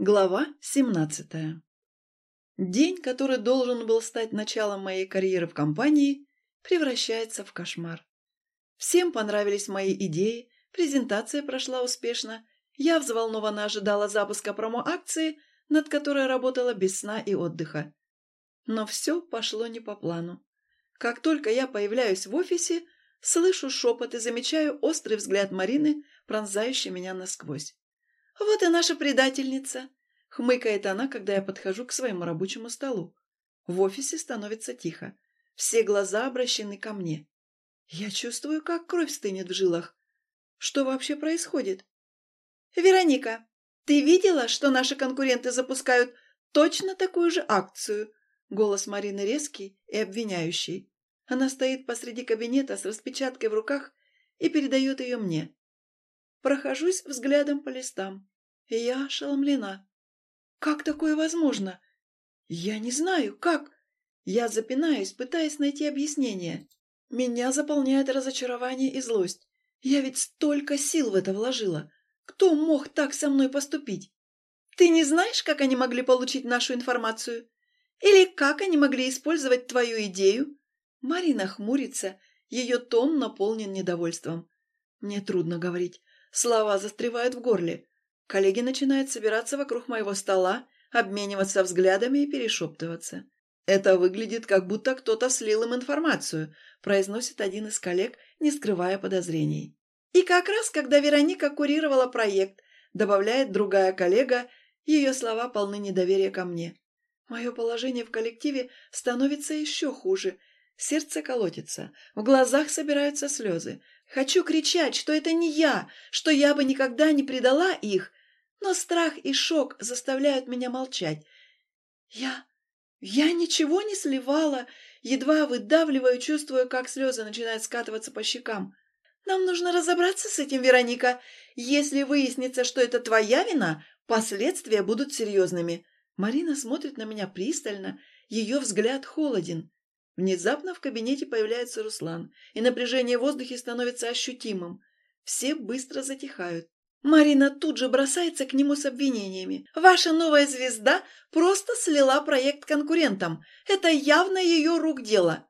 Глава 17. День, который должен был стать началом моей карьеры в компании, превращается в кошмар. Всем понравились мои идеи, презентация прошла успешно, я взволнованно ожидала запуска промо-акции, над которой работала без сна и отдыха. Но все пошло не по плану. Как только я появляюсь в офисе, слышу шепот и замечаю острый взгляд Марины, пронзающий меня насквозь. «Вот и наша предательница!» — хмыкает она, когда я подхожу к своему рабочему столу. В офисе становится тихо. Все глаза обращены ко мне. Я чувствую, как кровь стынет в жилах. Что вообще происходит? «Вероника, ты видела, что наши конкуренты запускают точно такую же акцию?» Голос Марины резкий и обвиняющий. Она стоит посреди кабинета с распечаткой в руках и передает ее мне. Прохожусь взглядом по листам. Я ошеломлена. Как такое возможно? Я не знаю, как. Я запинаюсь, пытаясь найти объяснение. Меня заполняет разочарование и злость. Я ведь столько сил в это вложила. Кто мог так со мной поступить? Ты не знаешь, как они могли получить нашу информацию? Или как они могли использовать твою идею? Марина хмурится, ее тон наполнен недовольством. Мне трудно говорить. Слова застревают в горле. Коллеги начинают собираться вокруг моего стола, обмениваться взглядами и перешептываться. «Это выглядит, как будто кто-то слил им информацию», произносит один из коллег, не скрывая подозрений. «И как раз, когда Вероника курировала проект», добавляет другая коллега, ее слова полны недоверия ко мне. Мое положение в коллективе становится еще хуже. Сердце колотится, в глазах собираются слезы. Хочу кричать, что это не я, что я бы никогда не предала их, но страх и шок заставляют меня молчать. Я... я ничего не сливала, едва выдавливаю, чувствую, как слезы начинают скатываться по щекам. Нам нужно разобраться с этим, Вероника. Если выяснится, что это твоя вина, последствия будут серьезными. Марина смотрит на меня пристально, ее взгляд холоден. Внезапно в кабинете появляется Руслан, и напряжение в воздухе становится ощутимым. Все быстро затихают. Марина тут же бросается к нему с обвинениями. «Ваша новая звезда просто слила проект конкурентам. Это явно ее рук дело».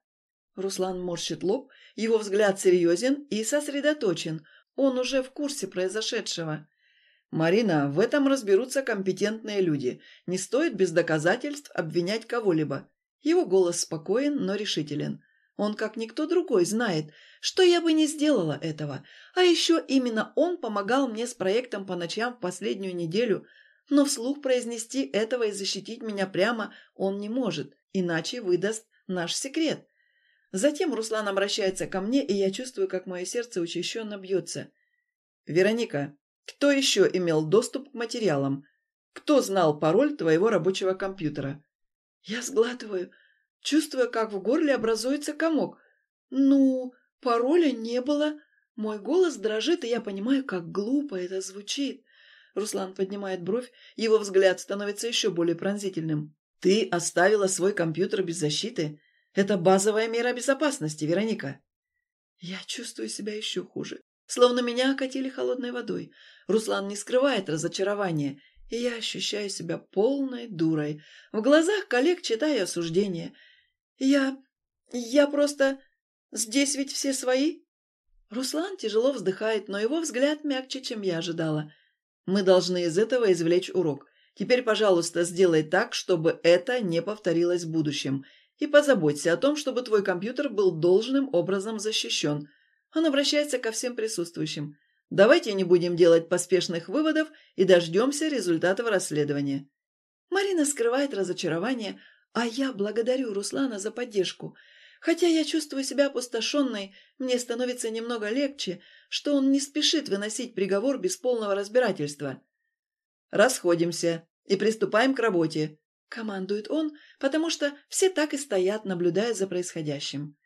Руслан морщит лоб, его взгляд серьезен и сосредоточен. Он уже в курсе произошедшего. «Марина, в этом разберутся компетентные люди. Не стоит без доказательств обвинять кого-либо. Его голос спокоен, но решителен. Он, как никто другой, знает, что я бы не сделала этого. А еще именно он помогал мне с проектом по ночам в последнюю неделю, но вслух произнести этого и защитить меня прямо он не может, иначе выдаст наш секрет. Затем Руслан обращается ко мне, и я чувствую, как мое сердце учащенно бьется. «Вероника, кто еще имел доступ к материалам? Кто знал пароль твоего рабочего компьютера?» Я сглатываю, чувствуя, как в горле образуется комок. Ну, пароля не было. Мой голос дрожит, и я понимаю, как глупо это звучит. Руслан поднимает бровь, его взгляд становится еще более пронзительным. «Ты оставила свой компьютер без защиты? Это базовая мера безопасности, Вероника». Я чувствую себя еще хуже, словно меня окатили холодной водой. Руслан не скрывает разочарования и я ощущаю себя полной дурой. В глазах коллег читаю осуждение. Я... я просто... Здесь ведь все свои? Руслан тяжело вздыхает, но его взгляд мягче, чем я ожидала. Мы должны из этого извлечь урок. Теперь, пожалуйста, сделай так, чтобы это не повторилось в будущем. И позаботься о том, чтобы твой компьютер был должным образом защищен. Он обращается ко всем присутствующим. Давайте не будем делать поспешных выводов и дождемся результатов расследования. Марина скрывает разочарование, а я благодарю Руслана за поддержку. Хотя я чувствую себя опустошенной, мне становится немного легче, что он не спешит выносить приговор без полного разбирательства. «Расходимся и приступаем к работе», — командует он, потому что все так и стоят, наблюдая за происходящим.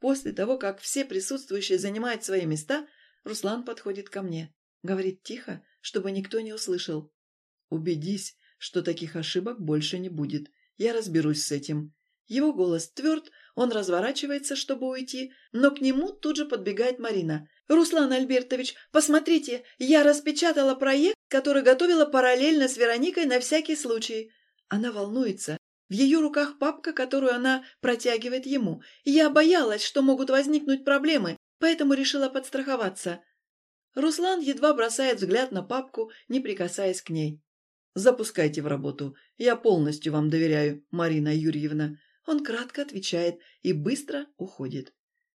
После того, как все присутствующие занимают свои места — Руслан подходит ко мне. Говорит тихо, чтобы никто не услышал. «Убедись, что таких ошибок больше не будет. Я разберусь с этим». Его голос тверд, он разворачивается, чтобы уйти, но к нему тут же подбегает Марина. «Руслан Альбертович, посмотрите, я распечатала проект который готовила параллельно с Вероникой на всякий случай. Она волнуется. В ее руках папка, которую она протягивает ему. Я боялась, что могут возникнуть проблемы, поэтому решила подстраховаться. Руслан едва бросает взгляд на папку, не прикасаясь к ней. «Запускайте в работу. Я полностью вам доверяю, Марина Юрьевна». Он кратко отвечает и быстро уходит.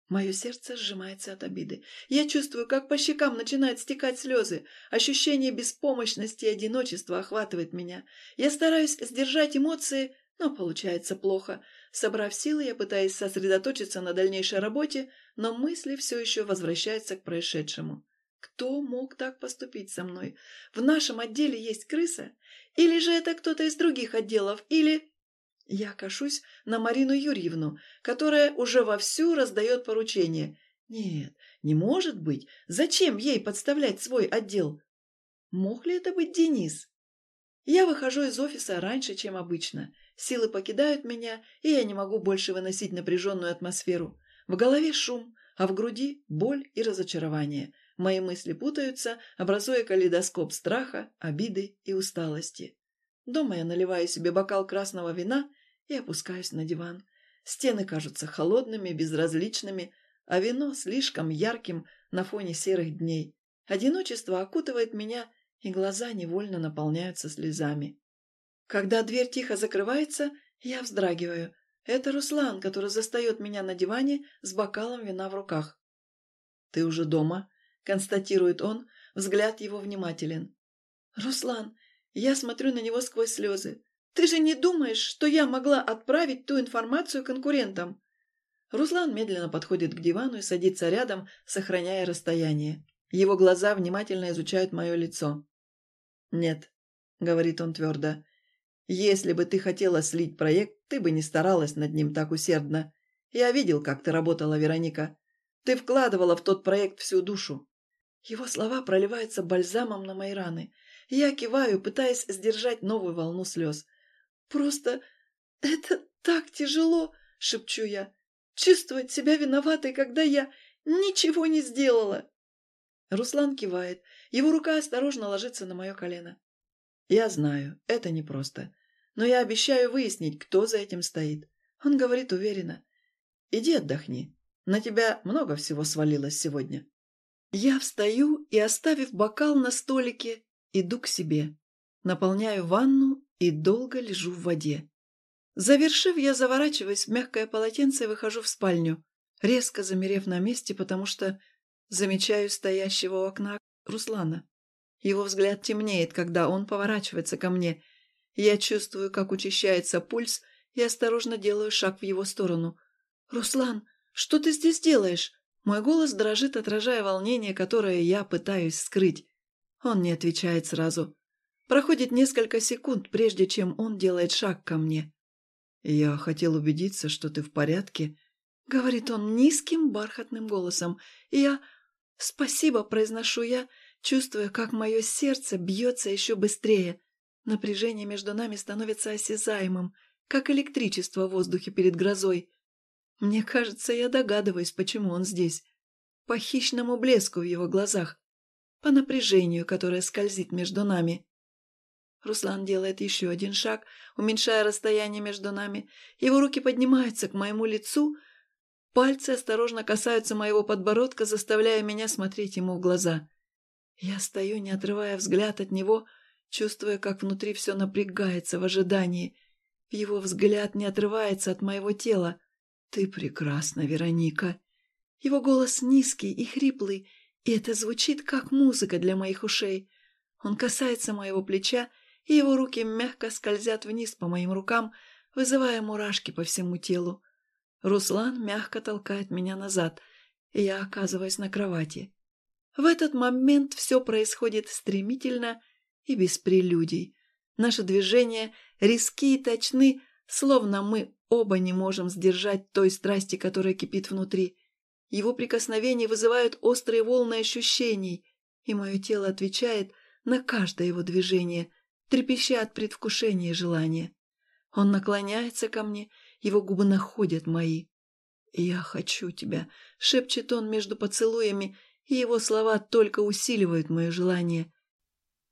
Мое сердце сжимается от обиды. Я чувствую, как по щекам начинают стекать слезы. Ощущение беспомощности и одиночества охватывает меня. Я стараюсь сдержать эмоции, но получается плохо. Собрав силы, я пытаюсь сосредоточиться на дальнейшей работе, но мысли все еще возвращаются к происшедшему. Кто мог так поступить со мной? В нашем отделе есть крыса? Или же это кто-то из других отделов? Или... Я кашусь на Марину Юрьевну, которая уже вовсю раздает поручения. Нет, не может быть. Зачем ей подставлять свой отдел? Мог ли это быть Денис? Я выхожу из офиса раньше, чем обычно. Силы покидают меня, и я не могу больше выносить напряженную атмосферу. В голове шум, а в груди боль и разочарование. Мои мысли путаются, образуя калейдоскоп страха, обиды и усталости. Дома я наливаю себе бокал красного вина и опускаюсь на диван. Стены кажутся холодными, безразличными, а вино слишком ярким на фоне серых дней. Одиночество окутывает меня, и глаза невольно наполняются слезами. Когда дверь тихо закрывается, я вздрагиваю. Это Руслан, который застает меня на диване с бокалом вина в руках. «Ты уже дома?» – констатирует он, взгляд его внимателен. «Руслан, я смотрю на него сквозь слезы. Ты же не думаешь, что я могла отправить ту информацию конкурентам?» Руслан медленно подходит к дивану и садится рядом, сохраняя расстояние. Его глаза внимательно изучают мое лицо. «Нет», — говорит он твердо, — «если бы ты хотела слить проект, ты бы не старалась над ним так усердно. Я видел, как ты работала, Вероника. Ты вкладывала в тот проект всю душу». Его слова проливаются бальзамом на мои раны. Я киваю, пытаясь сдержать новую волну слез. Просто это так тяжело, шепчу я. Чувствовать себя виноватой, когда я ничего не сделала. Руслан кивает. Его рука осторожно ложится на мое колено. Я знаю, это непросто. Но я обещаю выяснить, кто за этим стоит. Он говорит уверенно. Иди отдохни. На тебя много всего свалилось сегодня. Я встаю и, оставив бокал на столике, иду к себе. Наполняю ванну и долго лежу в воде. Завершив, я заворачиваюсь в мягкое полотенце и выхожу в спальню, резко замерев на месте, потому что замечаю стоящего у окна Руслана. Его взгляд темнеет, когда он поворачивается ко мне. Я чувствую, как учащается пульс, и осторожно делаю шаг в его сторону. «Руслан, что ты здесь делаешь?» Мой голос дрожит, отражая волнение, которое я пытаюсь скрыть. Он не отвечает сразу. Проходит несколько секунд, прежде чем он делает шаг ко мне. «Я хотел убедиться, что ты в порядке», — говорит он низким бархатным голосом. И я «Спасибо», — произношу я, чувствуя, как мое сердце бьется еще быстрее. Напряжение между нами становится осязаемым, как электричество в воздухе перед грозой. Мне кажется, я догадываюсь, почему он здесь. По хищному блеску в его глазах, по напряжению, которое скользит между нами. Руслан делает еще один шаг, уменьшая расстояние между нами. Его руки поднимаются к моему лицу, пальцы осторожно касаются моего подбородка, заставляя меня смотреть ему в глаза. Я стою, не отрывая взгляд от него, чувствуя, как внутри все напрягается в ожидании. Его взгляд не отрывается от моего тела. «Ты прекрасна, Вероника!» Его голос низкий и хриплый, и это звучит как музыка для моих ушей. Он касается моего плеча, и его руки мягко скользят вниз по моим рукам, вызывая мурашки по всему телу. Руслан мягко толкает меня назад, и я оказываюсь на кровати. В этот момент все происходит стремительно и без прелюдий. Наши движения риски и точны, словно мы оба не можем сдержать той страсти, которая кипит внутри. Его прикосновения вызывают острые волны ощущений, и мое тело отвечает на каждое его движение, трепеща от предвкушения и желания. Он наклоняется ко мне, его губы находят мои. «Я хочу тебя», — шепчет он между поцелуями, и его слова только усиливают мое желание.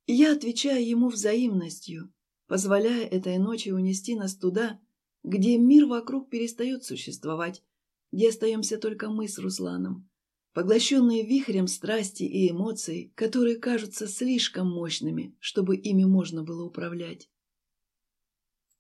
Я отвечаю ему взаимностью, позволяя этой ночи унести нас туда, где мир вокруг перестает существовать, где остаемся только мы с Русланом, поглощенные вихрем страсти и эмоций, которые кажутся слишком мощными, чтобы ими можно было управлять.